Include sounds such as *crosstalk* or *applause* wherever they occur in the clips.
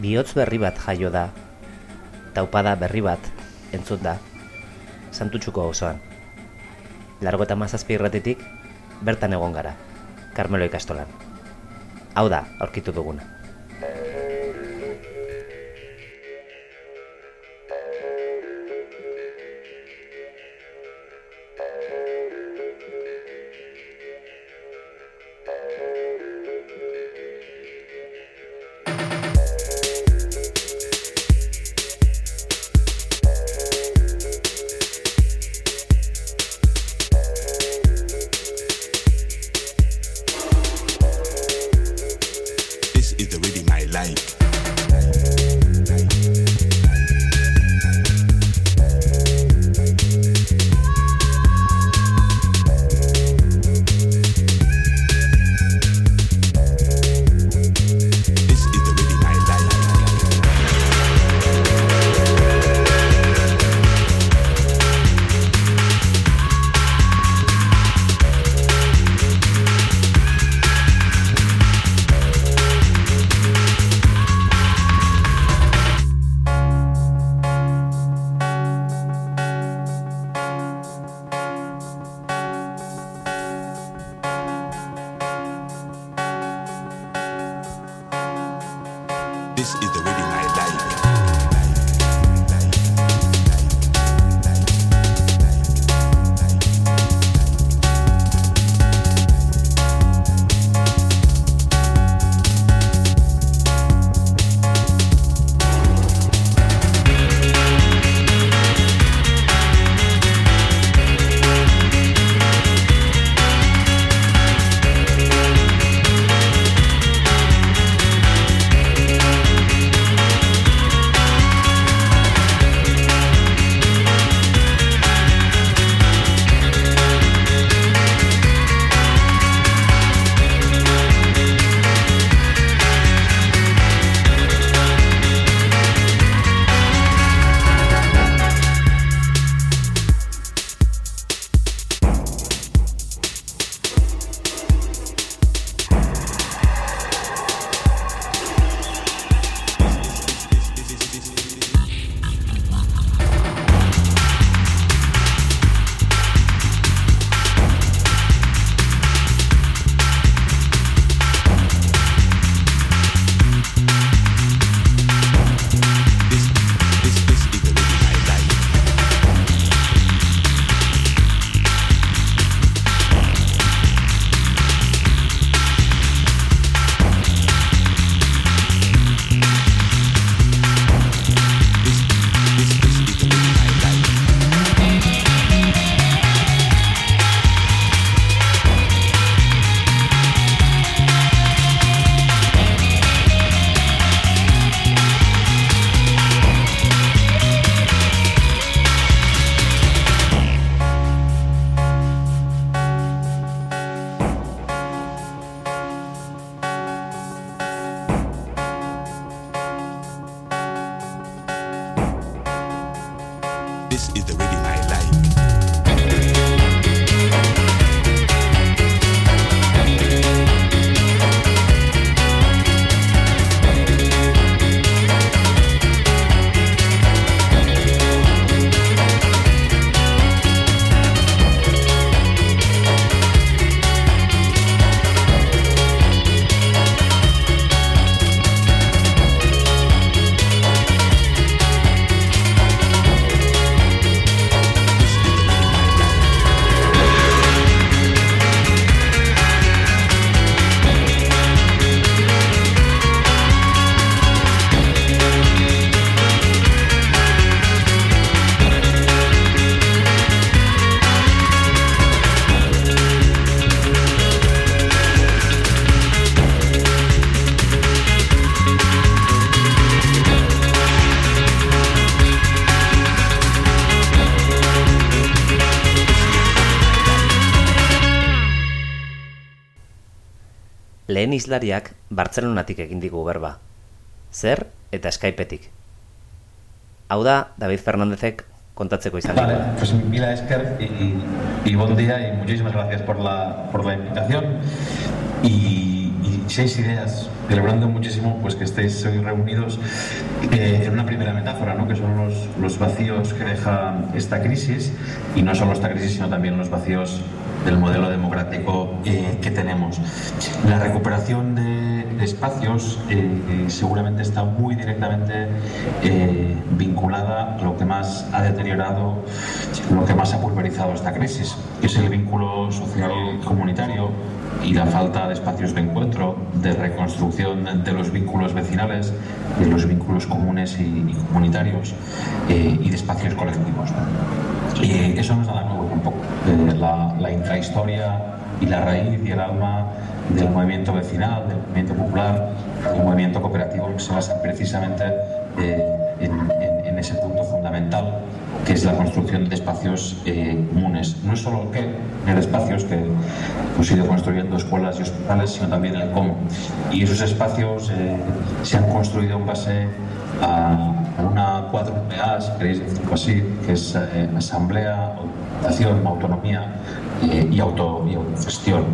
bihotz berri bat jaio da, taupada berri bat entzut da, santutxuko osoan. Largo eta mazazpi irratitik, bertan egon gara, Carmelo ikastolan. Hau da, aurkitu duguna. Is the Radio lehen izlariak Bartzelonatik egin digu berba. Zer eta Skypeetik. Hau da, David Fernandezek kontatzeko izan Vale, pues mila esker y, y buen día y muchísimas gracias por la, por la invitación y, y, seis ideas, celebrando muchísimo pues que estéis hoy reunidos eh, en una primera metáfora, ¿no? que son los, los vacíos que deja esta crisis, y no solo esta crisis, sino también los vacíos del modelo democrático eh, que tenemos. La recuperación de, espacios eh, seguramente está muy directamente eh, vinculada a lo que más ha deteriorado, lo que más ha pulverizado esta crisis, que es el vínculo social comunitario y la falta de espacios de encuentro, de reconstrucción de los vínculos vecinales, de los vínculos comunes y, comunitarios y de espacios colectivos. Y eso no es nada nuevo tampoco. Eh, la, la, intrahistoria y la raíz y el alma del movimiento vecinal, del movimiento popular, del movimiento cooperativo se basa precisamente eh, en, en, ese punto fundamental que es la construcción de espacios eh, comunes. No es solo el qué, tener espacios que hemos ido construyendo escuelas y hospitales, sino también el cómo. Y esos espacios se han construido en base a, una A, si queréis decirlo así, que es eh, asamblea, organización, autonomía eh, y, auto, y autogestión.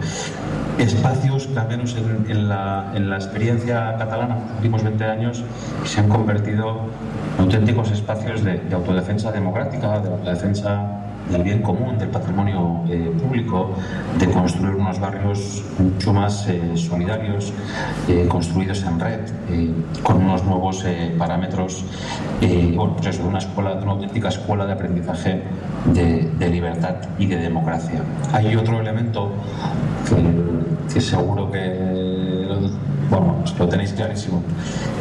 Espacios que al menos en, la, en, la, experiencia catalana en los últimos 20 años se han convertido en auténticos espacios de, de autodefensa democrática, de autodefensa del bien común, del patrimonio eh, público, de construir unos barrios mucho más eh, solidarios, eh, construidos en red, con unos nuevos parámetros, bueno, pues eso, una escuela, una auténtica escuela de aprendizaje de, de libertad y de democracia. Hay otro elemento que, que seguro que bueno, lo tenéis clarísimo,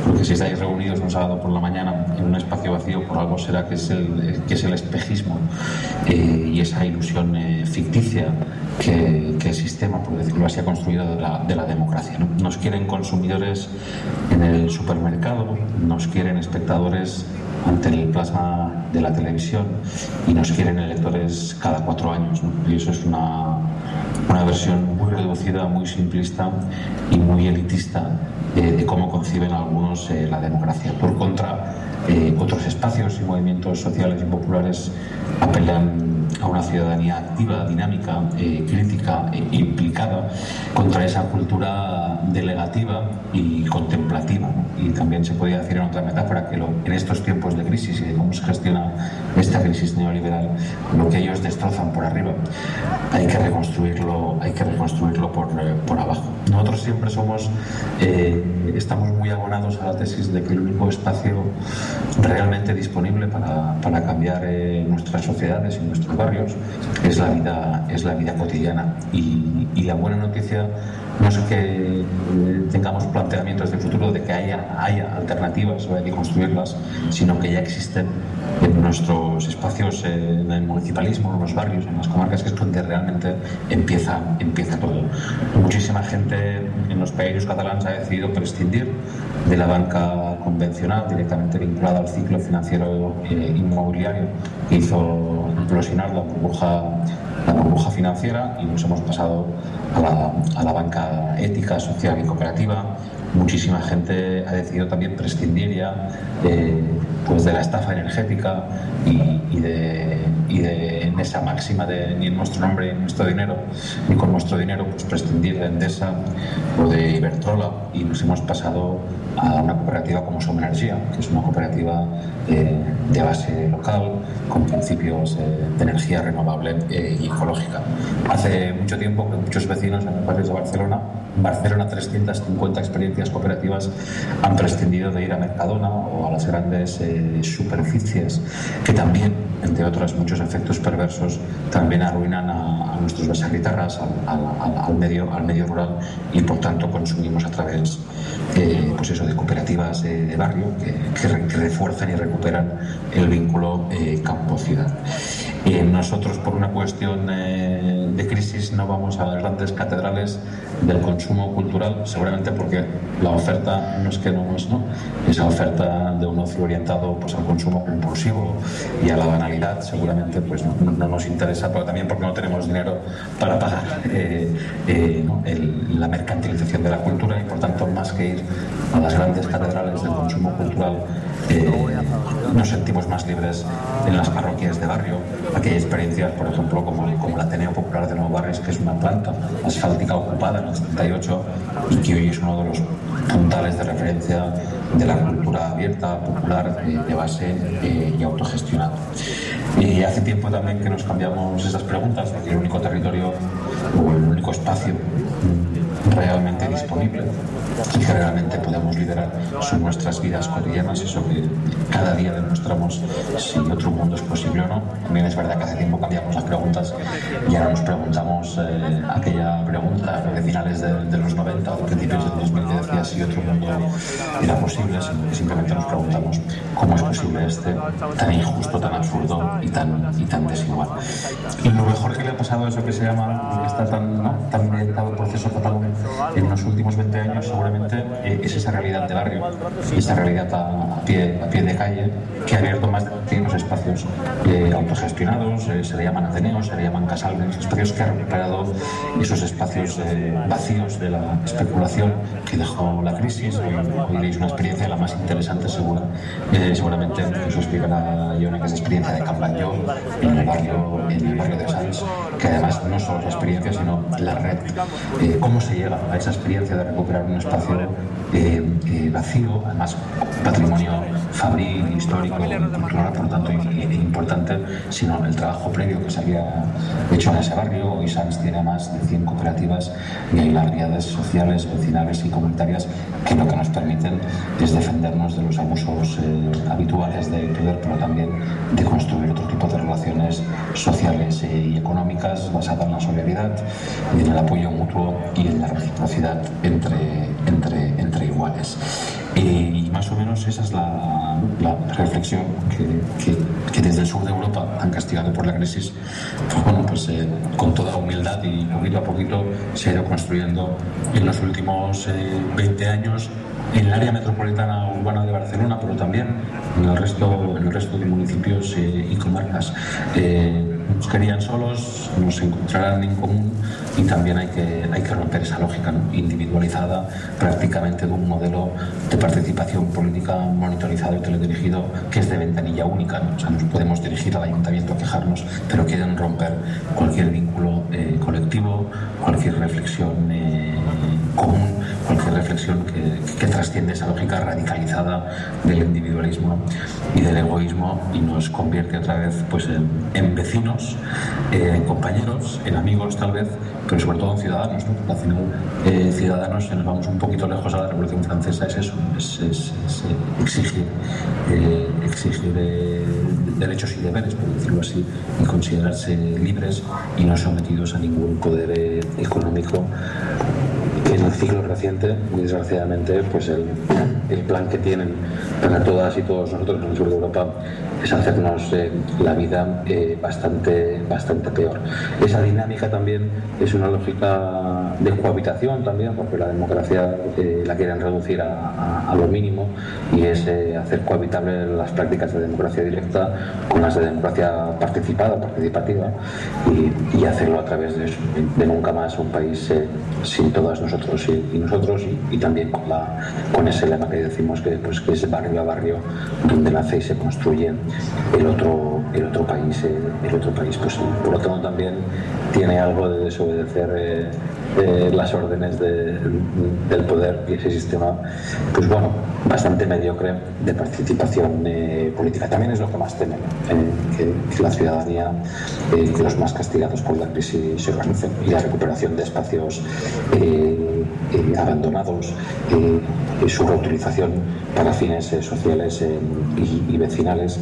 porque si estáis reunidos un sábado por la mañana en un espacio vacío, por algo será que es el, que es el espejismo eh, y esa ilusión eh, ficticia que, el sistema, por decirlo así, ha construido de la, de la democracia. Nos quieren consumidores en el supermercado, nos quieren espectadores ante el plasma de la televisión y nos quieren electores cada cuatro años. Y eso es una, una versión muy reducida, muy simplista y muy elitista eh, de cómo conciben algunos eh, la democracia. Por contra, eh, otros espacios y movimientos sociales y populares apelan a una ciudadanía activa, dinámica, crítica e implicada contra esa cultura delegativa y contemplativa. Y también se podría decir en otra metáfora que en estos tiempos de crisis y de cómo se gestiona esta crisis neoliberal, lo que ellos destrozan por arriba, hay que reconstruirlo, hay que reconstruirlo por, por abajo. Nosotros siempre somos, estamos muy abonados a la tesis de que el único espacio realmente disponible para, para cambiar eh, nuestras sociedades y nuestros es la vida, es la vida cotidiana. Y, y la buena noticia no es que tengamos planteamientos de futuro de que haya, haya alternativas o hay que construirlas, sino que ya existen en nuestros espacios, en el municipalismo, en los barrios, en las comarcas, que es donde realmente empieza, empieza todo. Muchísima gente en los países catalanes ha decidido prescindir de la banca convencional, directamente vinculada al ciclo financiero eh, inmobiliario, que hizo implosionar la burbuja, financiera y nos hemos pasado a la banca ética, social y cooperativa. Muchísima gente ha decidido también prescindir ya de, pues de la estafa energética y, de, esa máxima de ni en nuestro nombre ni en nuestro dinero, ni con nuestro dinero, pues prescindir de Endesa o de Iberdrola y nos hemos pasado a una cooperativa como Soma Energía, que es una cooperativa eh, de base local con principios eh, de energía renovable eh, y ecológica. Hace mucho tiempo que muchos vecinos en los barrios de Barcelona, Barcelona 350 experiencias cooperativas han prescindido de ir a Mercadona o a las grandes superficies que también, entre otros muchos efectos perversos, también arruinan a, nuestros basaguitarras, al, al, medio, al medio rural y por tanto consumimos a través eh, pues eso, de cooperativas de, de barrio que, que, refuerzan y recuperan el vínculo eh, campo-ciudad. Eh, nosotros, por una cuestión eh, de crisis, no vamos a las grandes catedrales del consumo cultural, seguramente porque la oferta no es que no es, ¿no? Esa oferta de un ocio orientado pues, al consumo compulsivo y a la banalidad, seguramente pues, no, no nos interesa, pero también porque no tenemos dinero para pagar eh, el, la mercantilización de la cultura y, por tanto, más que ir a las grandes catedrales del consumo cultural, nos sentimos más libres en las parroquias de barrio. Aquí hay experiencias, por ejemplo, como, como el Ateneo Popular de Nuevo Barrios, que es una planta asfáltica ocupada en el 78 y que hoy es uno de los puntales de referencia de la cultura abierta, popular, de base y autogestionada. Y hace tiempo también que nos cambiamos esas preguntas, porque el único territorio o el único espacio realmente disponible y que realmente podemos liderar son nuestras vidas cotidianas, eso que cada día demostramos si otro mundo es posible o no. También es verdad que hace tiempo cambiamos las preguntas y ahora nos preguntamos eh, aquella pregunta de finales de, los 90 o de principios del 2000 que decía si otro mundo era posible, sino que simplemente nos preguntamos cómo es posible este tan injusto, tan absurdo y tan, y tan desigual. Y lo mejor que le ha pasado a eso que se llama, está tan, ¿no? tan mediado el proceso catalán en los últimos 20 años seguramente eh, es esa realidad de barrio, esa realidad a, pie, a pie de calle que ha abierto más de los espacios eh, autogestionados, eh, se le llaman Ateneos, se le llaman Casales, espacios que han recuperado esos espacios vacíos de la especulación que dejó la crisis. Hoy, hoy una experiencia la más interesante segura, seguramente que os explicará Ione, que es experiencia de Cambaño en el barrio, en el barrio de Sants, que además no solo es la experiencia, sino la red. ¿Cómo se llega a esa experiencia de recuperar un espacio eh, eh, vacío, además patrimonio fabril, histórico, cultural, por tanto, importante, sino el trabajo previo que se había hecho en ese barrio. Hoy Sanz tiene más de 100 cooperativas y hay larguedades sociales, vecinales y comunitarias que lo que nos permiten es defendernos de los abusos eh, habituales de poder, pero también de construir otro tipo de relaciones sociales y económicas basadas en la solidaridad, en el apoyo mutuo y en la reciprocidad entre, entre iguales. Y, más o menos esa es la, reflexión que, que, desde el sur de Europa, tan castigado por la crisis, pues bueno, pues eh, con toda humildad y poquito a poquito se ha ido construyendo en los últimos 20 eh, años en el área metropolitana urbana de Barcelona, pero también en el resto, en el resto de municipios eh, y comarcas nos querían solos, nos encontrarán en común y también hay que, hay que romper esa lógica individualizada prácticamente de un modelo de participación política monitorizado y teledirigido que es de ventanilla única. O sea, nos podemos dirigir al ayuntamiento a quejarnos, pero quieren romper cualquier vínculo eh, colectivo, cualquier reflexión eh, común, reflexión que, que, trasciende esa lógica radicalizada del individualismo y del egoísmo y nos convierte otra vez pues, en, en vecinos, eh, en compañeros, en amigos tal vez, pero sobre todo en ciudadanos. ¿no? Al final, eh, ciudadanos, si nos vamos un poquito lejos a la Revolución Francesa, es eso, es, es, exigir, eh, exigir derechos y deberes, por decirlo así, y considerarse libres y no sometidos a ningún poder económico en el ciclo reciente, desgraciadamente, pues el, el, plan que tienen para todas y todos nosotros en el sur de Europa es hacernos eh, la vida eh, bastante, bastante peor. Esa dinámica también es una lógica de cohabitación también, porque la democracia eh, la quieren reducir a, lo mínimo y es hacer cohabitable las prácticas de democracia directa con las de democracia participada, participativa y, y hacerlo a través de, de nunca más un país sin todas nosotros y, nosotros y, también con, la, con ese lema que decimos que, pues, que es barrio a barrio donde nace y se construye el otro, el otro país, eh, el otro país pues, Por lo tanto también tiene algo de desobedecer eh, eh, las órdenes del poder y ese sistema, pues bueno, bastante mediocre de participación política. También es lo que más temen, que, la ciudadanía, que los más castigados por la crisis se organicen y la recuperación de espacios eh, abandonados, eh, su reutilización para fines eh, sociales y, vecinales,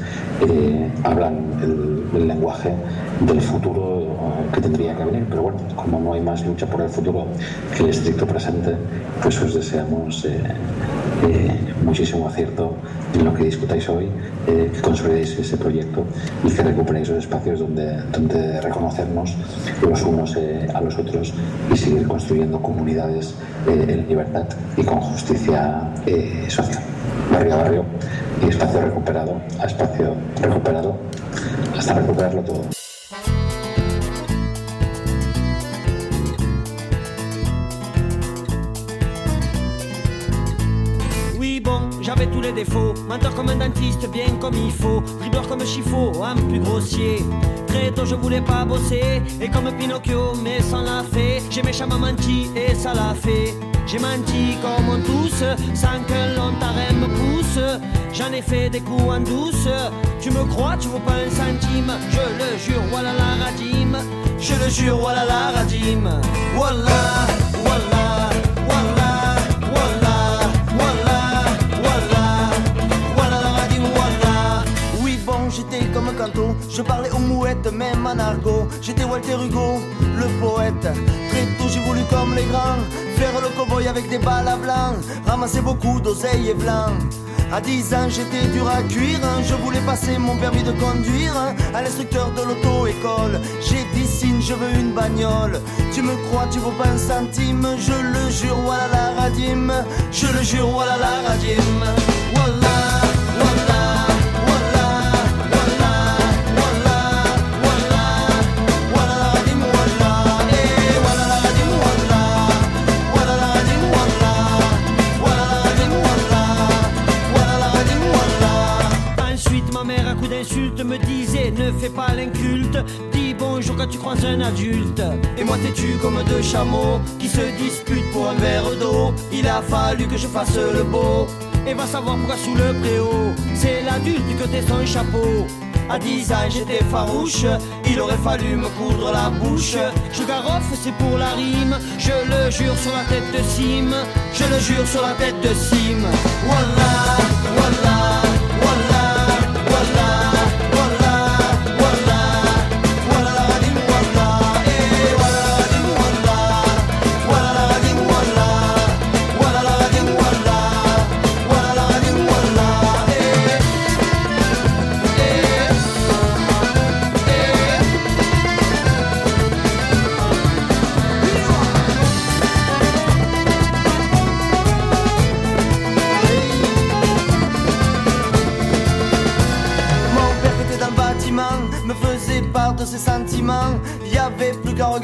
hablan el, lenguaje del futuro que tendría que venir. Pero bueno, como no hay más lucha por el futuro que el estricto presente, pues os deseamos muchísimo acierto en lo que discutáis hoy, que consolidéis ese proyecto y que recuperéis los espacios donde, donde reconocernos los unos a los otros y seguir construyendo comunidades eh, en libertad y con justicia eh, social. Barrio a barrio y espacio recuperado a espacio recuperado hasta recuperarlo todo. Menteur comme un dentiste, bien comme il faut. Dribbleur comme Chifo, un plus grossier. Très tôt, je voulais pas bosser. Et comme Pinocchio, mais sans la fée. J'ai méchamment menti et ça l'a fait. J'ai menti comme on tous, sans que l'on me pousse. J'en ai fait des coups en douce. Tu me crois, tu vaux pas un centime. Je le jure, voilà la. Je le jure, voilà la radime. Voilà, voilà, Je parlais aux mouettes, même en argot. J'étais Walter Hugo, le poète. Très tôt, j'ai voulu comme les grands. Faire le cowboy avec des balles à blanc. Ramasser beaucoup d'oseilles et blanc. À 10 ans, j'étais dur à cuire. Je voulais passer mon permis de conduire à l'instructeur de l'auto-école. J'ai dit signe, je veux une bagnole. Tu me crois, tu vaux pas un centime. Je le jure, voilà la radime. Je le jure, voilà la radime. Me disait Ne fais pas l'inculte, dis bonjour quand tu croises un adulte. Et moi, têtu comme deux chameaux qui se disputent pour un verre d'eau? Il a fallu que je fasse le beau. Et va savoir pourquoi sous le préau, c'est l'adulte que t'es son chapeau. À 10 ans j'étais farouche, il aurait fallu me coudre la bouche. Je garoffe, c'est pour la rime, je le jure sur la tête de Sim, je le jure sur la tête de Sim. Voilà, voilà,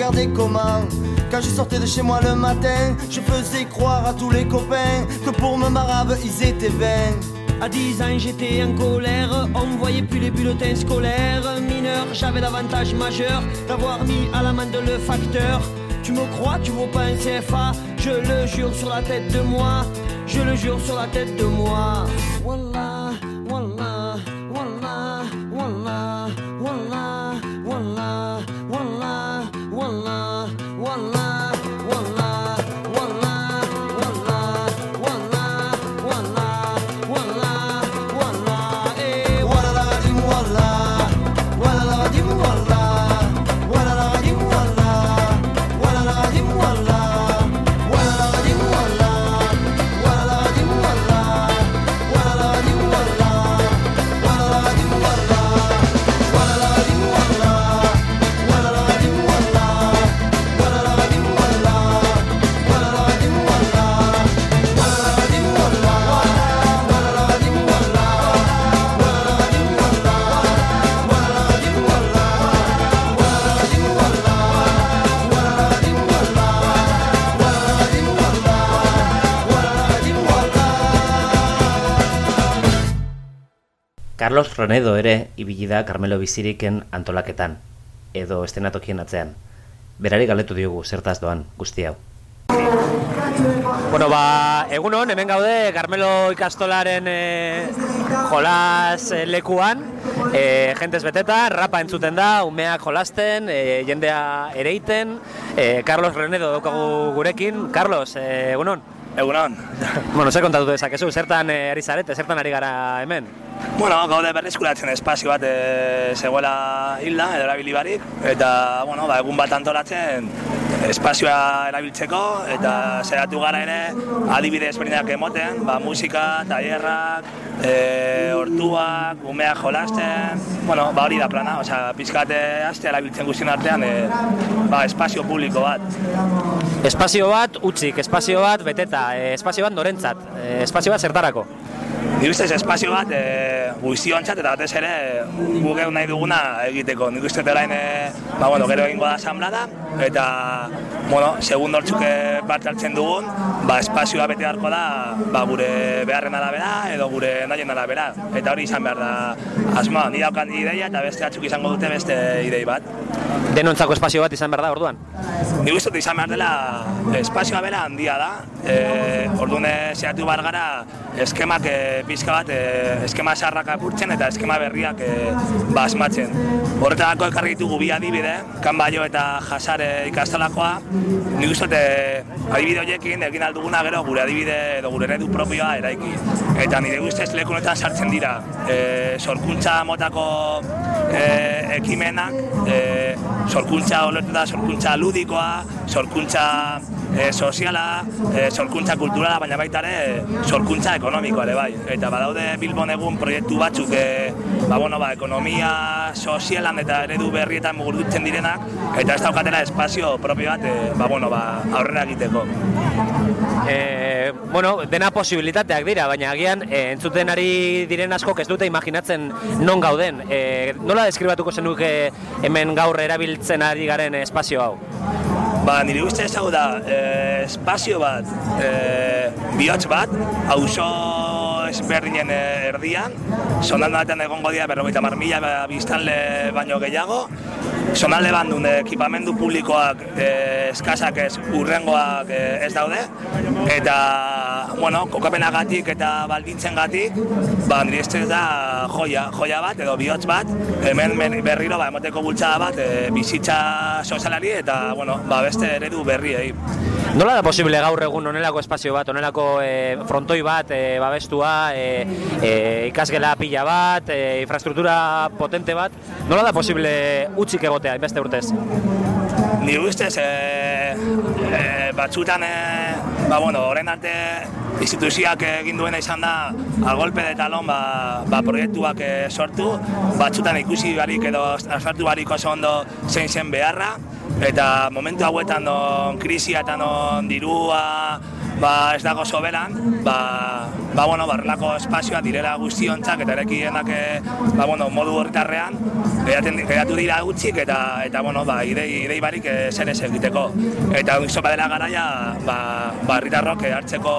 regarder comment. Quand je sortais de chez moi le matin, je faisais croire à tous les copains que pour me marave ils étaient vains. À 10 ans j'étais en colère, on voyait plus les bulletins scolaires. Mineur, j'avais l'avantage majeur d'avoir mis à l'amende le facteur. Tu me crois, tu vaux pas un CFA, je le jure sur la tête de moi, je le jure sur la tête de moi. Carlos Ronedo ere ibili da Carmelo Biziriken antolaketan, edo estenatokien atzean. Berari galetu diogu zertaz doan guzti hau. Bueno, ba, egun hon, hemen gaude Carmelo ikastolaren e, jolas eh, lekuan, e, jentez beteta, rapa entzuten da, umeak jolasten, e, jendea ereiten, e, Carlos Renedo daukagu gurekin. Carlos, e, egun hon? Egunon. Bueno, zer kontatu dezakezu, zertan e, ari zarete, zertan ari gara hemen? Bueno, gaude berreskuratzen espazio bat e, zegoela hilda, edo erabili barik, eta, bueno, ba, egun bat antolatzen espazioa erabiltzeko, eta zeratu gara ere, adibide ezberdinak emoten, ba, musika, tailerrak, e, hortuak, umeak jolasten, bueno, ba, hori da plana, osea, pizkate aste erabiltzen guztien artean, e, ba, espazio publiko bat. Espazio bat utzik, espazio bat beteta, espazio bat norentzat, espazio bat zertarako. Ni ustez espazio bat e, guztiontzat eta batez ere guk egun nahi duguna egiteko. Nik uste orain e, ba, bueno, gero egingo da asamblada eta bueno, segun hortzuk parte hartzen dugun, ba, espazioa bete beharko da ba, gure beharren arabera edo gure nahien arabera. Eta hori izan behar da asmoa, ni daukan ideia eta beste batzuk izango dute beste idei bat. Denontzako espazio bat izan behar da orduan? Ni guztot izan behar dela espazioa bera handia da. E, orduan zehatu bar gara eskemak e, pizka bat, e, eskema sarrak apurtzen eta eskema berriak e, basmatzen. Horretarako ekarri ditugu bi adibide, kanbaio eta jasare ikastolakoa. Ni guztot e, adibide horiekin egin alduguna gero gure adibide edo gure eredu propioa eraiki. Eta nire guztez lekunetan sartzen dira e, sorkuntza motako e, ekimenak, e, sorkuntza olertu da sorkuntza ludikoa, sorkuntza e, soziala, e, sorkuntza kulturala, baina baita ere sorkuntza ekonomikoa ere bai. Eta badaude Bilbon egun proiektu batzuk e, ba, bueno, ba, ekonomia sozialan eta eredu berrietan mugurdutzen direnak, eta ez daukatela espazio propio bat e, ba, bueno, ba, aurrera egiteko. E, bueno, dena posibilitateak dira, baina agian e, entzuten ari diren asko ez dute imaginatzen non gauden. E, nola deskribatuko zenuke hemen gaur erabiltzen ari garen espazio hau? Ba, nire uste ez hau da, e, espazio bat, e, bihotz bat, auzo ezberdinen erdian, sonan batean egongo dira berrogeita mar mila biztanle baino gehiago, Zonalde bandun ekipamendu publikoak e, eskasak ez urrengoak e, ez daude. Eta bueno, kokapenagatik eta baldintzen gatik ba, nire ez da joia, joia bat edo bihotz bat hemen berriro ba, emoteko bultzada bat e, bizitza sozialari eta bueno, ba, beste eredu berri egin. Nola da posible gaur egun onelako espazio bat, onelako e, frontoi bat, e, babestua, e, e, ikasgela pila bat, e, infrastruktura potente bat, nola da posible utzik egotea, beste urtez? Ni ustez, e, e, batzutan, e, ba, bueno, horren arte instituzioak egin duena izan da a golpe de talon ba, ba proiektuak e, sortu, batzutan ikusi barik edo asartu barik oso ondo zein zen beharra, eta momentu hauetan non krisia eta non dirua ba, ez dago soberan, ba, ba, bueno, barrelako espazioa direla guztiontzak eta erekienak e, ba, bueno, modu horretarrean geratu dira gutxik eta, eta bueno, ba, idei, idei barik e, zer ez egiteko. Eta unzopa dela garaia ba, ba, herritarrok hartzeko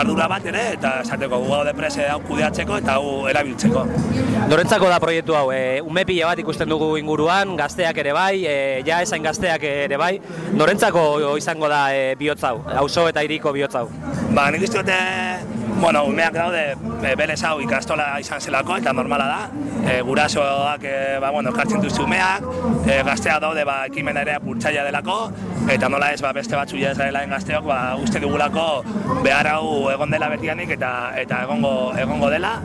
ardura bat ere eta esateko gu gaude prese hau kudeatzeko eta hau erabiltzeko. Norentzako da proiektu hau, e, ume pila bat ikusten dugu inguruan, gazteak ere bai, e, ja esain gazteak ere bai, norentzako izango da e, bihotz hau, auzo eta iriko bihotz hau? Ba, nik dute, bueno, umeak daude e, berez hau ikastola izan zelako eta normala da. E, gurasoak, e, ba, bueno, kartzen duzu umeak, e, gazteak daude, ba, ekimena ere apurtzaia delako, eta nola ez, ba, beste batzu ez garelaen gazteok, ba, uste dugulako behar hau egon dela betianik eta eta egongo, egongo dela.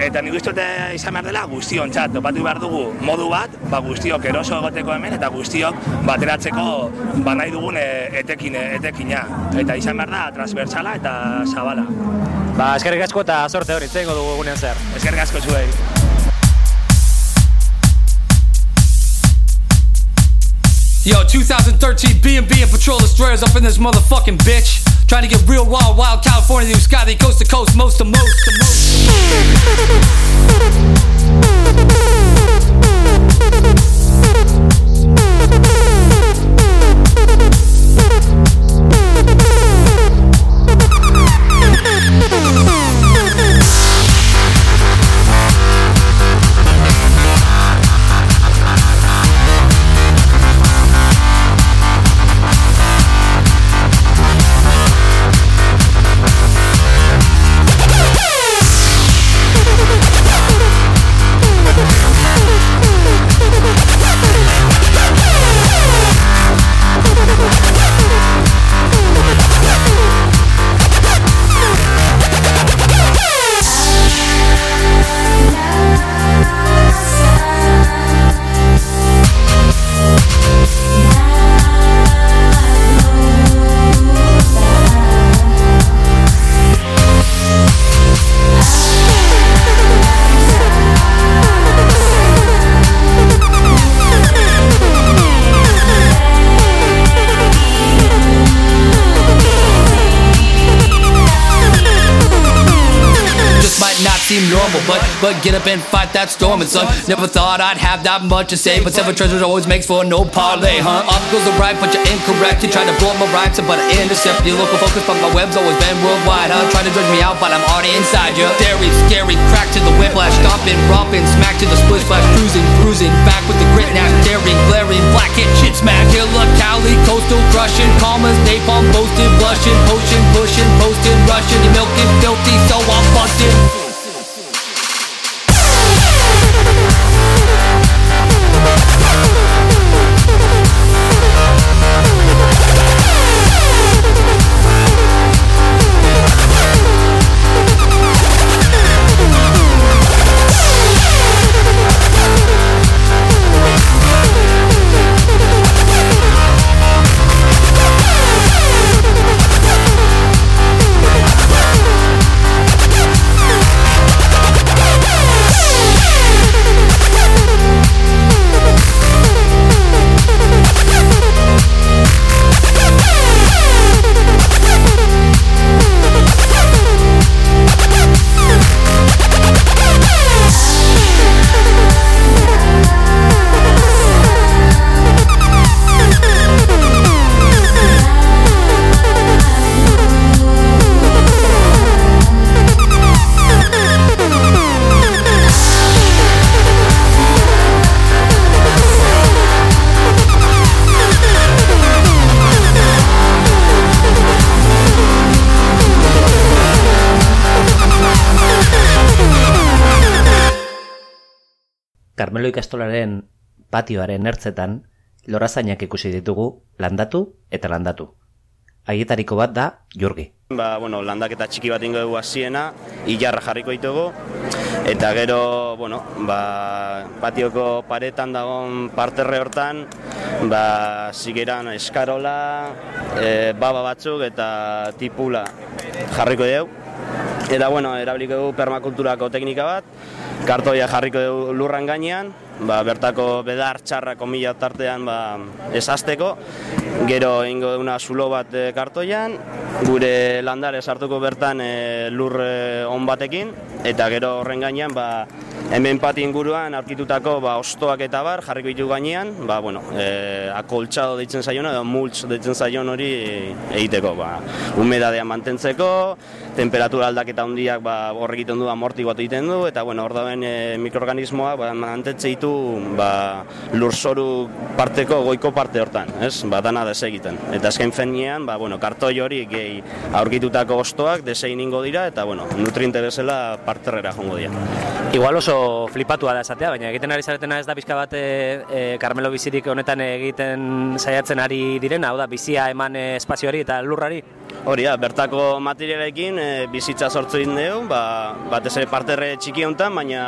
Eta nik uste izan behar dela guztion txat, topatu behar dugu modu bat, ba, guztiok eroso egoteko hemen eta guztiok bateratzeko ba, nahi dugun etekin, etekina. Eta izan behar da transversala eta zabala. Ba, eskerrik asko eta sorte hori, dugu egunean zer. Eskerrik asko zuei. Yo, 2013 B&B and Patrol Destroyers up in this motherfucking bitch. Trying to get real wild, wild California, new sky, coast to coast, most to most to most. *laughs* 哈哈 but get up and fight that storm and son. Never thought I'd have that much to say, but seven treasures always makes for no parlay, huh? Goes the right, but you're incorrect. You try to blow up my rhymes, but I intercept your local focus, but my web's always been worldwide, huh? Try to judge me out, but I'm already inside you. Dairy, scary, crack to the whiplash, stomping, romping, smack to the split splash, cruising, cruising, back with the grit, now daring, glaring, black hit, shit smack, killer, Cali, coastal, crushing, commas, napalm, posted, blushing, potion, pushing, posting, rushing, milking, filthy, so I'm busting. Karmelo ikastolaren patioaren ertzetan, lorazainak ikusi ditugu landatu eta landatu. Haietariko bat da Jurgi. Ba, bueno, landaketa txiki bat ingo dugu hasiena, ilarra jarriko ditugu, eta gero, bueno, ba, patioko paretan dagoen parterre hortan, ba, zigeran eskarola, e, baba batzuk eta tipula jarriko dugu. Eta, bueno, erabiliko dugu permakulturako teknika bat, kartoia jarriko dugu lurran gainean, ba, bertako bedar txarrako mila tartean ba, esazteko, gero ingo duguna zulo bat e, kartoian, gure landare sartuko bertan e, lur e, on batekin, eta gero horren gainean ba, hemen pati inguruan aurkitutako ba, ostoak eta bar jarriko ditu gainean, ba, bueno, e, akoltxado deitzen zaion edo multz deitzen zaion hori egiteko, ba, humedadea mantentzeko, temperatura aldaketa handiak ba, horrek egiten du amorti bat egiten du, eta bueno, hor dauen e, mikroorganismoak ba, mantentze ditu ba, lurzoru parteko goiko parte hortan, ez? Ba, dana desegiten. Eta azken fenean, ba, bueno, kartoi hori gehi aurkitutako ostoak desegin ingo dira, eta bueno, nutriente bezala parterrera jongo dira. Igual oso flipatua da esatea, baina egiten ari zaretena ez da pixka bat e, e, Carmelo bizirik honetan egiten saiatzen ari direna, hau da, bizia eman e, espazioari eta lurrari? Hori da, bertako materialekin e, bizitza sortzu egin dugu, ba, batez ere parterre txiki honetan, baina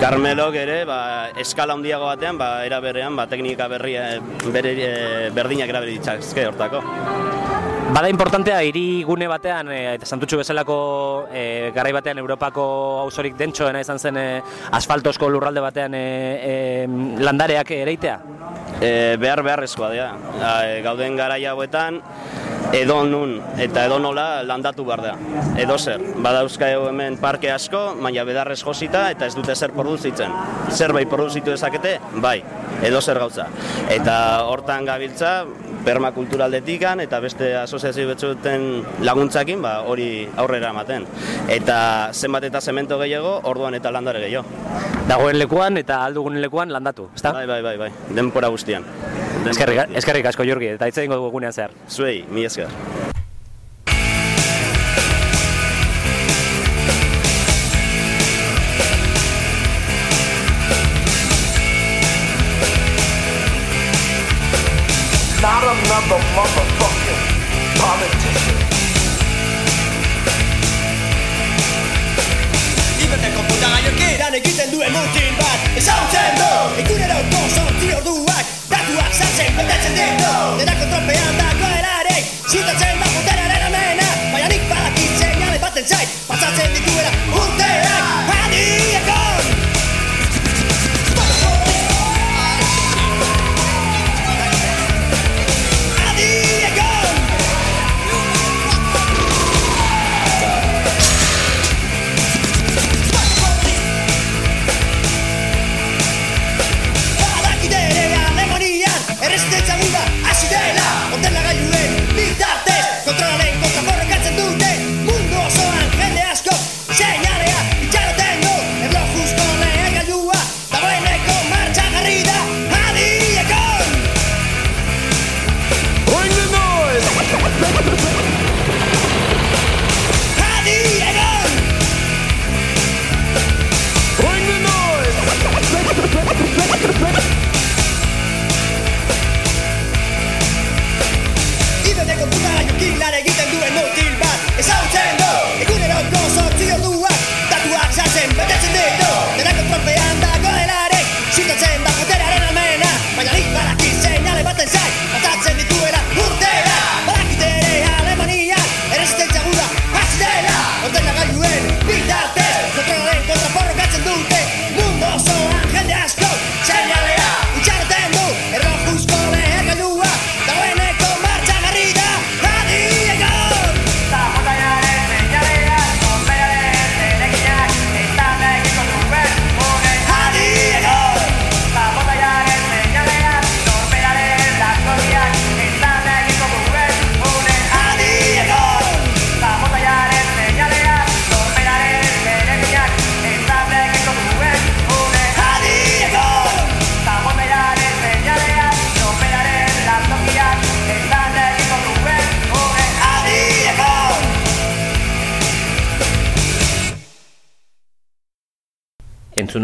Carmelok ere ba, eskala handiago batean, ba, era berean, ba, teknika berria, bere, e, berdinak erabili ditzazke hortako. Bada importantea hiri gune batean e, eta santutxu bezalako e, garai batean Europako auzorik dentsoena izan zen e, asfaltosko lurralde batean e, e, landareak ereitea? E, behar beharrezkoa dira. E, gauden garai hauetan edo nun eta edo nola landatu behar da. Edo zer, badauzka hemen parke asko, baina bedarrez josita eta ez dute zer produzitzen. Zerbait produzitu dezakete, bai, edo zer gauza. Eta hortan gabiltza, permakulturaldetikan eta beste asoziazio betzuten laguntzakin ba, hori aurrera ematen. Eta zenbat eta zemento gehiago, orduan eta landare gehiago. Dagoen lekuan eta aldugun lekuan landatu, ezta? Bai, bai, bai, bai, denpora guztian. Eskerrik, eskerrik asko, Jurgi, eta hitz egingo dugunean zer. Zuei, mi esker.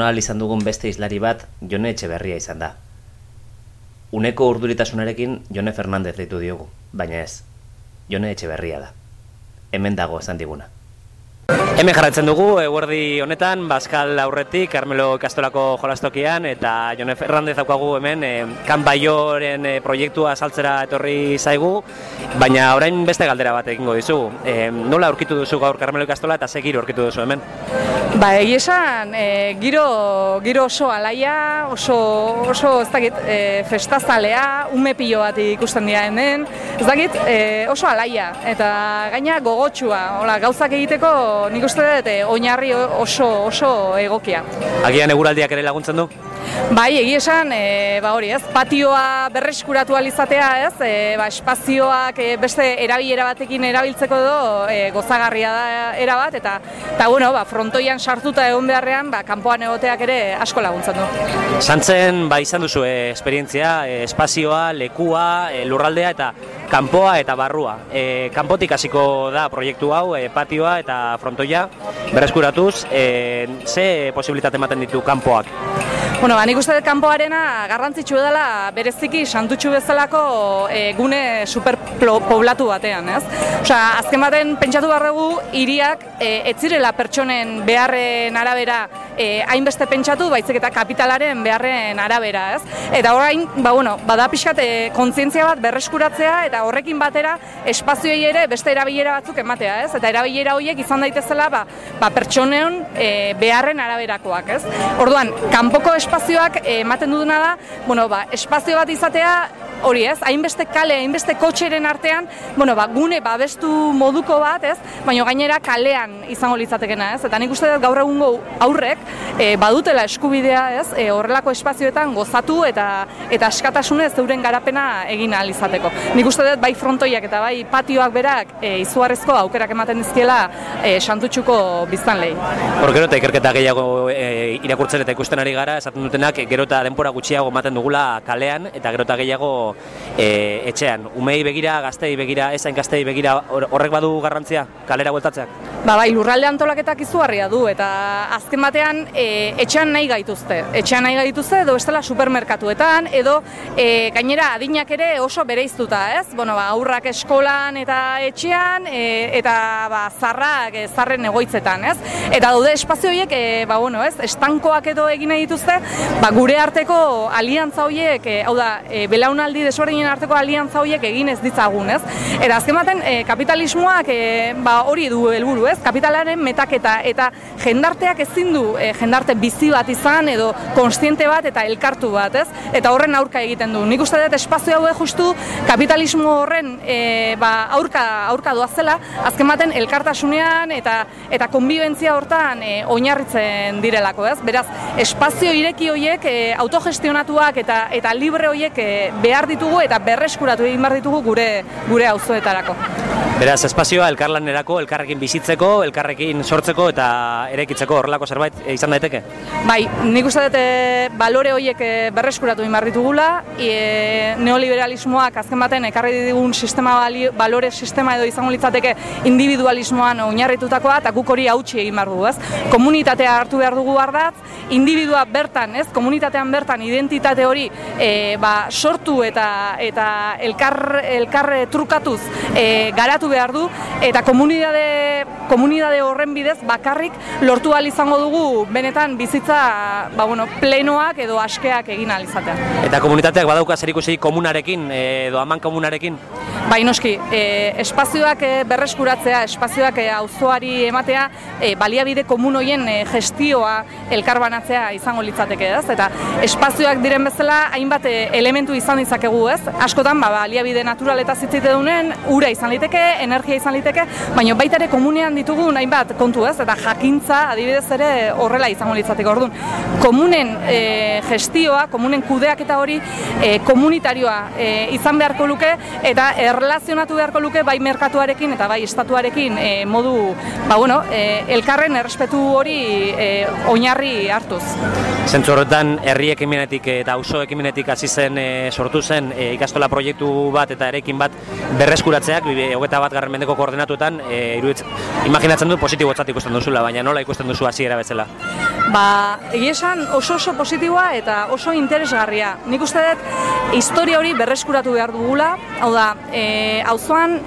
Ahal izan dugun beste islari bat Jone Etxeberria izan da. Uneko urduritasunarekin Jone Fernandez deitu diogu, baina ez, Jone Etxeberria da. Hemen dago esan diguna. Hemen jarraitzen dugu, eguerdi honetan, Baskal aurretik, Carmelo Ikastolako jolastokian, eta Jone Ferrandez daukagu hemen, e, kan baioren e, proiektua saltzera etorri zaigu, baina orain beste galdera bat egingo dizugu. E, nola aurkitu duzu gaur Carmelo Ikastola eta ze giro aurkitu duzu hemen? Ba, egia esan, e, giro, giro oso alaia, oso, oso ez dakit, e, festazalea, ume pilo bat ikusten dira hemen, ez dakit, e, oso alaia, eta gaina gogotxua, hola, gauzak egiteko nik uste dut e, oinarri oso, oso egokia. Agian eguraldiak ere laguntzen du? Bai, egia esan, e, ba hori, ez, patioa berreskuratu alizatea, ez, e, ba, espazioak e, beste erabilera batekin erabiltzeko edo e, gozagarria da erabat, eta, eta bueno, ba, frontoian sartuta egon beharrean, ba, kanpoan egoteak ere asko laguntzen du. Santzen, ba, izan duzu e, esperientzia, e, espazioa, lekua, e, lurraldea eta kanpoa eta barrua. E, kanpotik hasiko da proiektu hau, e, patioa eta frontoia, berreskuratuz, e, ze posibilitate ematen ditu kanpoak? Bueno, ba, nik uste dut kanpoarena garrantzitsu dela bereziki santutxu bezalako e, gune superpoblatu batean, ez? Osea, azken baten pentsatu barregu hiriak e, ez zirela pertsonen beharren arabera e, hainbeste pentsatu, baizik eta kapitalaren beharren arabera, ez? Eta orain, ba, bueno, bada pixkat e, kontzientzia bat berreskuratzea eta horrekin batera espazioei ere beste erabilera batzuk ematea, ez? Eta erabilera horiek izan daitezela ba, ba pertsoneon e, beharren araberakoak, ez? Orduan, kanpoko espazioak eh, ematen duduna da, bueno, ba, espazio bat izatea hori ez, hainbeste kale, hainbeste kotxeren artean, bueno, ba, gune babestu moduko bat, ez, baina gainera kalean izango litzatekena, ez, eta nik uste dut gaur egungo aurrek e, badutela eskubidea, ez, e, horrelako espazioetan gozatu eta eta askatasunez euren garapena egin ahal izateko. Nik uste dut bai frontoiak eta bai patioak berak e, izugarrezko aukerak ematen dizkiela e, santutxuko biztan lehi. Hor gero eta ikerketa gehiago e, irakurtzen eta ikusten ari gara, esaten dutenak gero eta denpora gutxiago ematen dugula kalean eta gero eta gehiago well. E, etxean. Umei begira, gaztei begira, ezain gaztei begira, horrek badu garrantzia, kalera bueltatzeak? Ba, bai, lurralde antolaketak izugarria du, eta azken batean e, etxean nahi gaituzte. Etxean nahi gaituzte, edo bestela supermerkatuetan, edo e, gainera adinak ere oso bereiztuta, ez? Bueno, ba, aurrak eskolan eta etxean, e, eta ba, zarrak e, zarren egoitzetan, ez? Eta daude espazio horiek, e, ba, bueno, ez? Estankoak edo egin nahi dituzte, ba, gure arteko aliantza horiek, e, hau da, e, belaunaldi desberdinen arteko aliantza horiek egin ez ditzagun, ez? Eta azken baten, e, kapitalismoak e, ba, hori du helburu, ez? Kapitalaren metaketa eta jendarteak ezin du e, jendarte bizi bat izan edo konstiente bat eta elkartu bat, ez? Eta horren aurka egiten du. Nik uste dut espazio hau justu kapitalismo horren e, ba, aurka aurka doazela, azken baten elkartasunean eta eta konbibentzia hortan e, oinarritzen direlako, ez? Beraz, espazio ireki horiek e, autogestionatuak eta eta libre horiek e, behar ditugu eta berreskuratu egin behar ditugu gure gure auzoetarako. Beraz, espazioa elkarlanerako, elkarrekin bizitzeko, elkarrekin sortzeko eta erekitzeko horrelako zerbait izan daiteke? Bai, nik uste dut e, balore horiek e, berreskuratu egin behar ditugula, e, neoliberalismoak azken baten ekarri digun sistema balore sistema edo izango litzateke individualismoan oinarritutakoa eta guk hori hautsi egin behar dugu, ez? Komunitatea hartu behar dugu ardatz, individua bertan, ez? Komunitatean bertan identitate hori e, ba, sortu eta eta elkar, elkar trukatuz e, garatu behar du eta komunitate, komunitate horren bidez bakarrik lortu ahal izango dugu benetan bizitza ba, bueno, plenoak edo askeak egin ahal izatea. Eta komunitateak badauka zer ikusi komunarekin edo aman komunarekin? Bai noski, e, espazioak e, berreskuratzea, espazioak e, auzoari ematea, e, baliabide komun hoien e, gestioa elkarbanatzea izango litzateke, ez? Eta espazioak diren bezala hainbat e, elementu izan ditzakegu, ez? Askotan ba baliabide natural eta dunen, ura izan liteke, energia izan liteke, baina baita ere komunean ditugu hainbat kontu, ez? Eta jakintza adibidez ere horrela izango litzateke. Ordun, komunen e, gestioa, komunen kudeaketa hori e, komunitarioa e, izan beharko luke eta erlazionatu beharko luke bai merkatuarekin eta bai estatuarekin e, modu, ba bueno, e, elkarren errespetu hori e, oinarri hartuz. Zentzu horretan, herri ekimenetik eta auzo ekimenetik hasi zen e, sortu zen e, ikastola proiektu bat eta erekin bat berreskuratzeak, hogeta bat garren mendeko koordinatuetan, e, imaginatzen du positibotzat ikusten duzula, baina nola ikusten duzu hasiera bezala? ba, esan oso oso positiboa eta oso interesgarria. Nik uste dut, historia hori berreskuratu behar dugula, hau da, e, auzoan,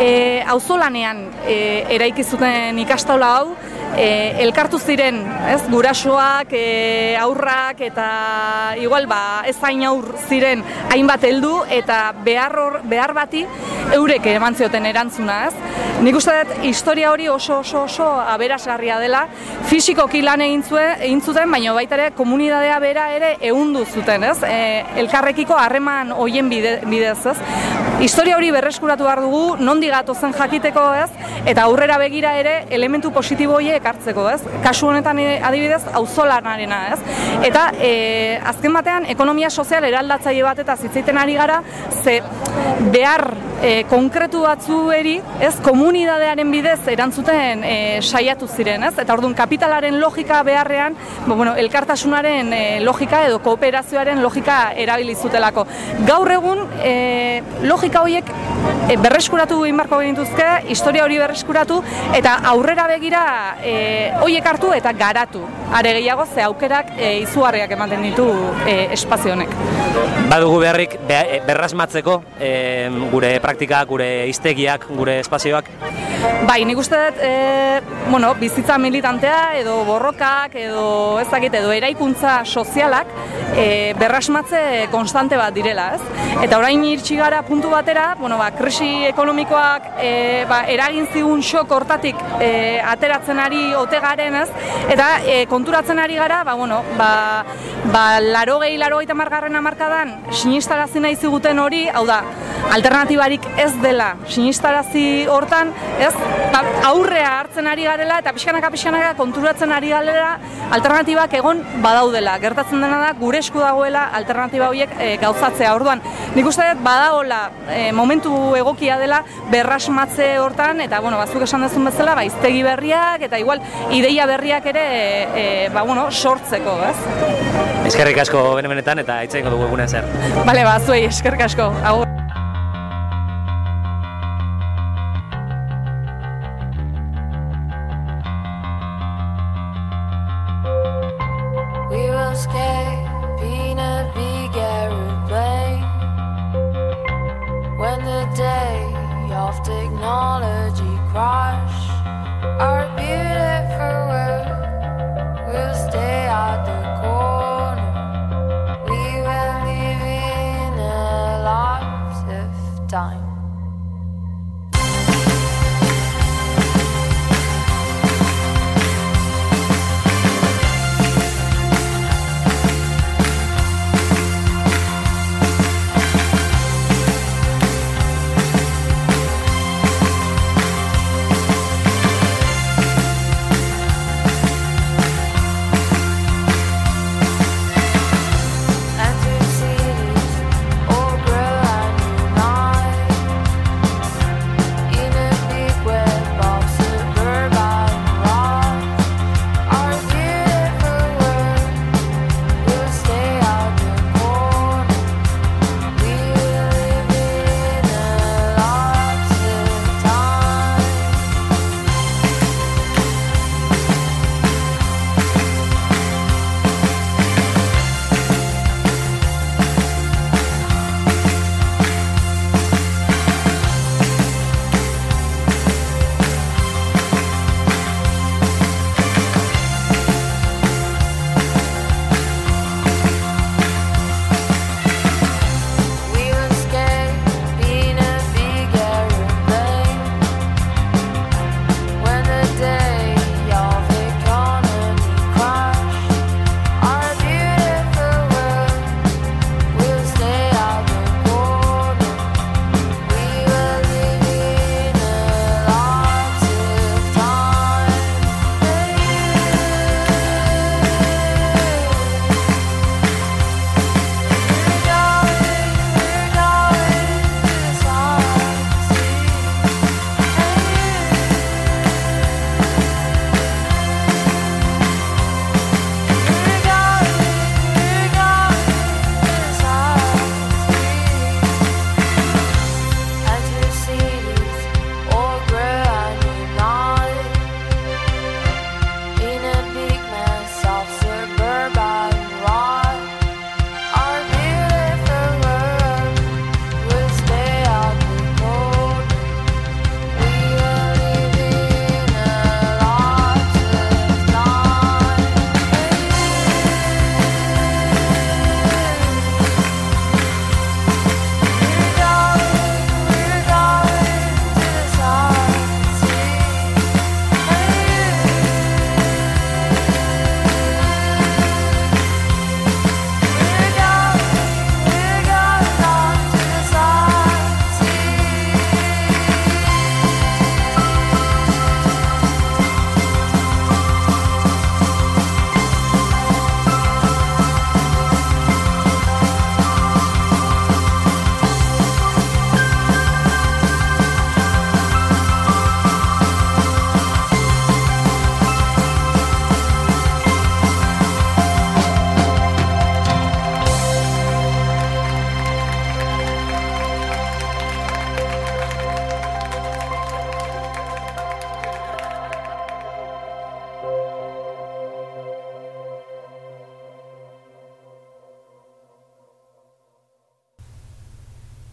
e, auzolanean e, eraiki zuten ikastola hau, e, elkartu ziren, ez, gurasoak, e, aurrak eta igual ba ez hain aur ziren hainbat heldu eta behar hor, behar bati eurek eman zioten erantzuna, ez? Nik uste dut historia hori oso oso oso aberasgarria dela, fisikoki lan egin zuen, egin zuten, baina baita ere komunitatea bera ere ehundu zuten, ez? E, elkarrekiko harreman hoien bide, bidez, ez? Historia hori berreskuratu behar dugu, nondi zen jakiteko, ez? Eta aurrera begira ere elementu positibo horiek hartzeko, ez? Kasu honetan e, adibidez, auzolanarena, ez? Eta e, azken batean ekonomia sozial eraldatzaile bat eta zitzaiten ari gara, ze behar e, konkretu batzueri, ez, komunidadearen bidez erantzuten e, saiatu ziren, ez? Eta orduan kapitalaren logika beharrean, bo, bueno, elkartasunaren e, logika edo kooperazioaren logika erabili zutelako. Gaur egun e, logika horiek e, berreskuratu egin beharko genituzke, historia hori berreskuratu eta aurrera begira e, horiek hartu eta garatu. Are gehiago ze aukerak e, izugarriak ematen ditu e, espazio honek. Badugu beharrik be, berrasmatzeko e, gure praktika, gure iztegiak, gure espazioak? Bai, nik uste dut, e, bueno, bizitza militantea edo borrokak edo ez dakit edo eraikuntza sozialak e, berrasmatze konstante bat direla, ez? Eta orain irtsi gara puntu batera, bueno, ba, krisi ekonomikoak e, ba, eragin zigun xok hortatik e, ateratzen ari ote garen, ez? Eta e, konturatzen ari gara, ba, bueno, ba, ba, laro gehi, laro gehi tamargarren amarkadan sinistarazi nahi ziguten hori, hau da, alternatibarik ez dela sinistarazi hortan, ez? Ba, aurrea hartzen ari garela eta pixkanaka pixkanaka konturatzen ari galera alternatibak egon badaudela. Gertatzen dena da gure esku dagoela alternatiba horiek e, gauzatzea. Orduan, nik uste dut badagola e, momentu egokia dela berrasmatze hortan eta bueno, bazuk esan dezun bezala, ba iztegi berriak eta igual ideia berriak ere e, ba, bueno, sortzeko, ez? Eskerrik asko benetan eta itzaiko dugu egunean zer. Bale, ba, zuei eskerrik asko. Agur. Technology crash.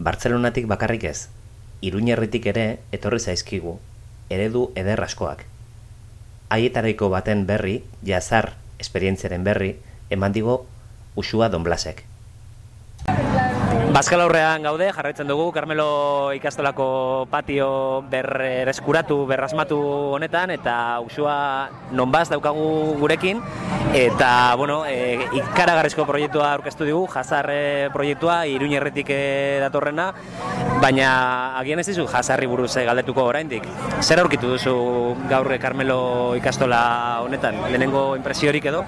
Bartzelonatik bakarrik ez, Iruñerritik ere etorri zaizkigu, eredu eder askoak. Haietaraiko baten berri, jazar esperientziaren berri, eman digo Usua Don Blasek. Bazkal aurrean gaude, jarraitzen dugu, Carmelo ikastolako patio berreskuratu, berrasmatu honetan, eta usua nonbaz daukagu gurekin, eta, bueno, e, ikaragarrizko proiektua aurkeztu digu, jazar proiektua, iruñerretik e, datorrena, baina agian ez dizu jazarri buruz e, galdetuko oraindik. Zer aurkitu duzu gaur e, Carmelo ikastola honetan, lehenengo impresiorik edo?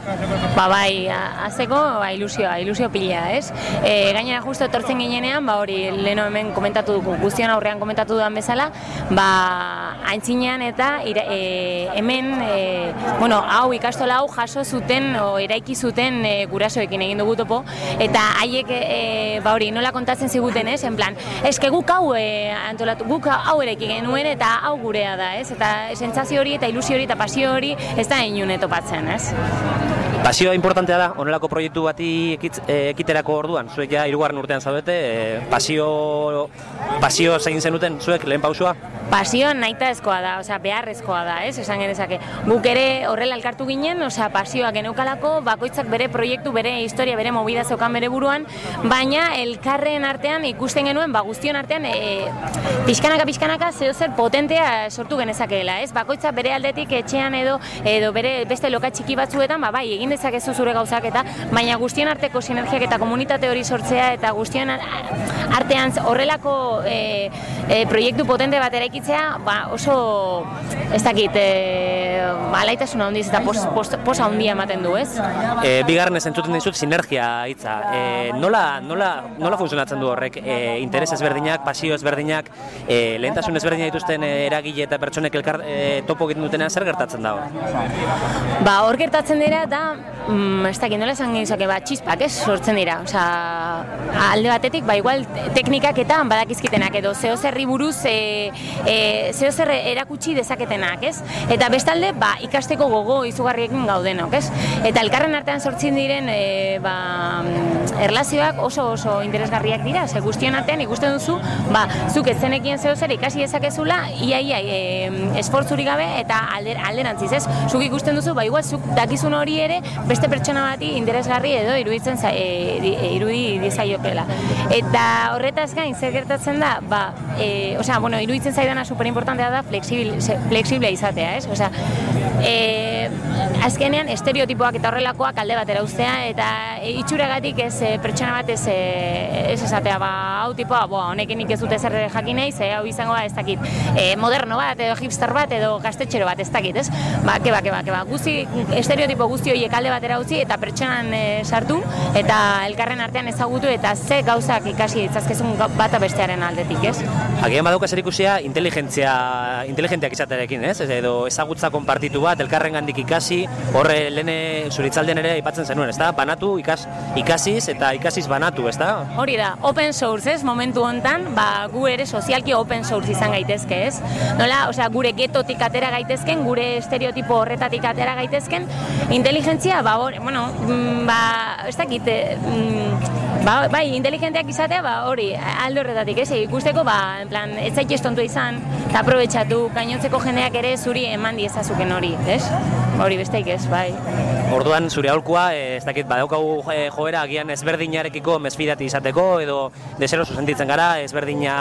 Ba bai, a- azteko ba, ilusioa, ilusio pila, ez? E, gainera justo etortzen ginenean, ba hori, leno hemen komentatu dugu, guztion aurrean komentatu dudan bezala, ba aintzinean eta ira, e, hemen, e, bueno, hau ikastola hau jaso zuten, o eraiki zuten e, gurasoekin egin dugu topo, eta haiek, e, ba hori, nola kontatzen ziguten, ez? En plan, eske guk hau e, antolatu, guk hau eraiki genuen eta hau gurea da, ez? Eta sentsazio hori eta ilusio hori eta pasio hori ez da inune topatzen, ez? Pasioa importantea da, honelako proiektu bati ekitz, e, ekiterako orduan, zuek ja hirugarren urtean zaudete, e, pasio, pasio zein zenuten zuek lehen pausua? Pasioa nahitaezkoa da, osea, beharrezkoa da, ez, esan genezake. Guk ere horrela elkartu ginen, osea, pasioa geneukalako, bakoitzak bere proiektu, bere historia, bere movida zeukan bere buruan, baina elkarren artean ikusten genuen, ba, guztion artean, e, pixkanaka, pixkanaka, zeo zer potentea sortu genezakeela, ez? Bakoitzak bere aldetik etxean edo, edo bere beste loka txiki batzuetan, ba, bai, egin dezakezu zure gauzak eta, baina guztion arteko sinergiak eta komunitate hori sortzea eta guztion artean horrelako e, e, proiektu potente bat eraikitzea, ba, oso, ez dakit, e, alaitasuna handiz eta pos, pos, posa handia ematen du, ez? E, bigarren ez entzuten dizut sinergia hitza. E, nola, nola, nola funtzionatzen du horrek? E, interes ezberdinak, pasio ezberdinak, e, lehentasun ezberdinak dituzten eragile eta pertsonek elkar e, topo egiten dutenean zer gertatzen da hor? Ba, hor gertatzen dira da, mm, ez dakit nola esan genizake, ba, txispak, ez, sortzen dira. Osea, alde batetik, ba, igual teknikak eta badakizkitenak edo zeo zerri buruz e, e, zeo zer erakutsi dezaketenak, ez? Eta bestalde, ba, ikasteko gogo izugarriekin gaudenok, ez? Eta elkarren artean sortzen diren e, ba, erlazioak oso oso interesgarriak dira, ze guztion artean ikusten duzu, ba, zuk ez zenekien zeo zer ikasi dezakezula, ia, ia, e, esfortzurik gabe eta alder, alderantziz, ez? Zuk ikusten duzu, ba, igual, zuk dakizun hori ere, beste pertsona bati interesgarri edo iruditzen za, e, di- irudi dizaiokela. Eta horretaz gain, zer gertatzen da, ba, e, osea, bueno, iruditzen zaidana superimportantea da flexibil, se- flexible izatea, ez? Osea, e, azkenean estereotipoak eta horrelakoak alde batera uztea eta e, itxuragatik ez e, pertsona bat ez, e, ez esatea ba hau tipoa, bo, honekin ez dute zer jakin nahi, ze hau izango da ez dakit e, moderno bat edo hipster bat edo gaztetxero bat ez dakit, ez? Ba, keba, keba, keba, guzti, estereotipo guzti horiek alde batera utzi eta pertsonan e, sartu eta elkarren artean ezagutu eta ze gauzak ikasi ditzazkezun bata bestearen aldetik, ez? Agian badauka zer ikusia inteligentzia, inteligentiak izatearekin, ez? Ez Edo ezagutza konpartitu bat, elkarren gandik ikasi, horre lehene zuritzalden ere aipatzen zenuen, ezta? Banatu, ikas, ikasiz eta ikasiz banatu, ezta? Hori da, open source, ez, momentu hontan, ba, gu ere sozialki open source izan gaitezke, ez? Nola, osea, gure getotik atera gaitezken, gure estereotipo horretatik atera gaitezken, inteligentzia, ba, bueno, mm, ba, ez dakit, eh, mm, ba, bai, inteligenteak izatea, ba, hori, alde horretatik, ez, ikusteko, ba, en plan, ez zaik estontu izan, eta aprobetsatu, gainontzeko jendeak ere zuri eman diezazuken hori, ez? Hori besteik ez, bai. Orduan zure aholkua, eh, ez dakit, badaukagu eh, joera agian ezberdinarekiko mesfidati izateko edo deseroso sentitzen gara, ezberdina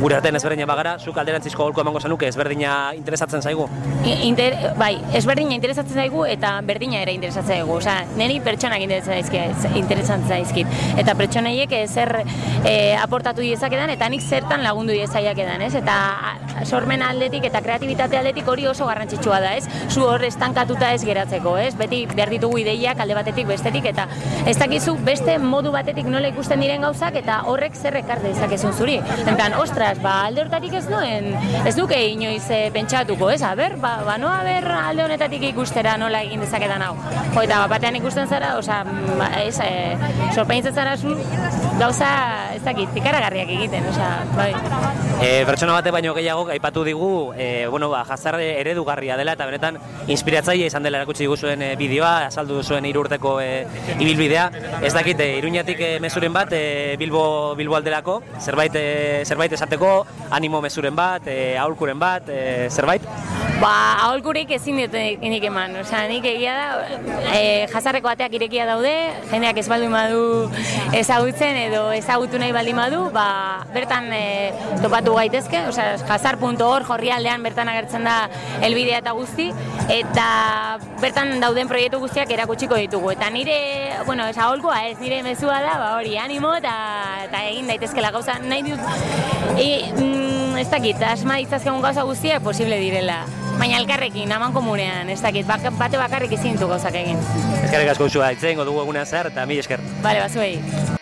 gure artean ezberdina bagara, zuk alderantzizko aholkua emango zenuke ezberdina interesatzen zaigu. Inter, bai, ezberdina interesatzen zaigu eta berdina ere interesatzen zaigu. Osea, niri pertsonak interesatzen zaizkit, interesatzen zaizkit. Eta pertsonaiek eh, zer eh, aportatu diezakedan eta nik zertan lagundu diezaiakedan, ez? Eta a- sormen aldetik eta kreatibitate aldetik hori oso garrantzitsua da, ez? Zu hor estankatuta ez geratzeko, ez? Beti behar ditugu ideiak alde batetik bestetik eta ez dakizu beste modu batetik nola ikusten diren gauzak eta horrek zer ekar dezakezun zuri. En plan, ostras, ba, alde hortatik ez nuen, ez duke inoiz eh, pentsatuko, ez? Aber, ba, ba noa ber alde honetatik ikustera nola egin dezakedan hau. Jo, eta bat batean ikusten zara, osea, ba, ez, e, ez zara zu gauza, ez dakit, ikaragarriak egiten, osea, bai. E, pertsona bate baino gehiago aipatu digu, e, bueno, ba, jazar eredugarria dela eta benetan inspiratzaile izan dela erakutsi diguzuen e, bideoa, azaldu zuen hiru urteko e, ibilbidea. Ez dakit, e, Iruñatik e, mezuren bat, e, Bilbo, Bilbo aldelako, zerbait, e, zerbait esateko, animo mezuren bat, e, aholkuren bat, e, zerbait? Ba, aholkurik ezin dut nik eman, osea, nik egia da, e, jazarreko bateak irekia daude, jendeak ez baldin badu ezagutzen edo ezagutu nahi baldin badu, ba, bertan e, topatu gaitezke, osea, jazar.org jorrialdean bertan agertzen da elbidea eta guzti, eta bertan dauden proiektu guztiak erakutsiko ditugu. Eta nire, bueno, ez aholkoa ez, nire mezua da, ba, hori, animo eta, eta egin daitezkela gauza, nahi dut, e, mm, ez dakit, asma ditzazkegun gauza guztiak posible direla. Baina elkarrekin, aman komunean, ez dakit, bak, bate bakarrik ezin ditu gauzak egin. Eskerrik asko usua, itzen dugu eguna zer eta mi esker. Bale, bazuei.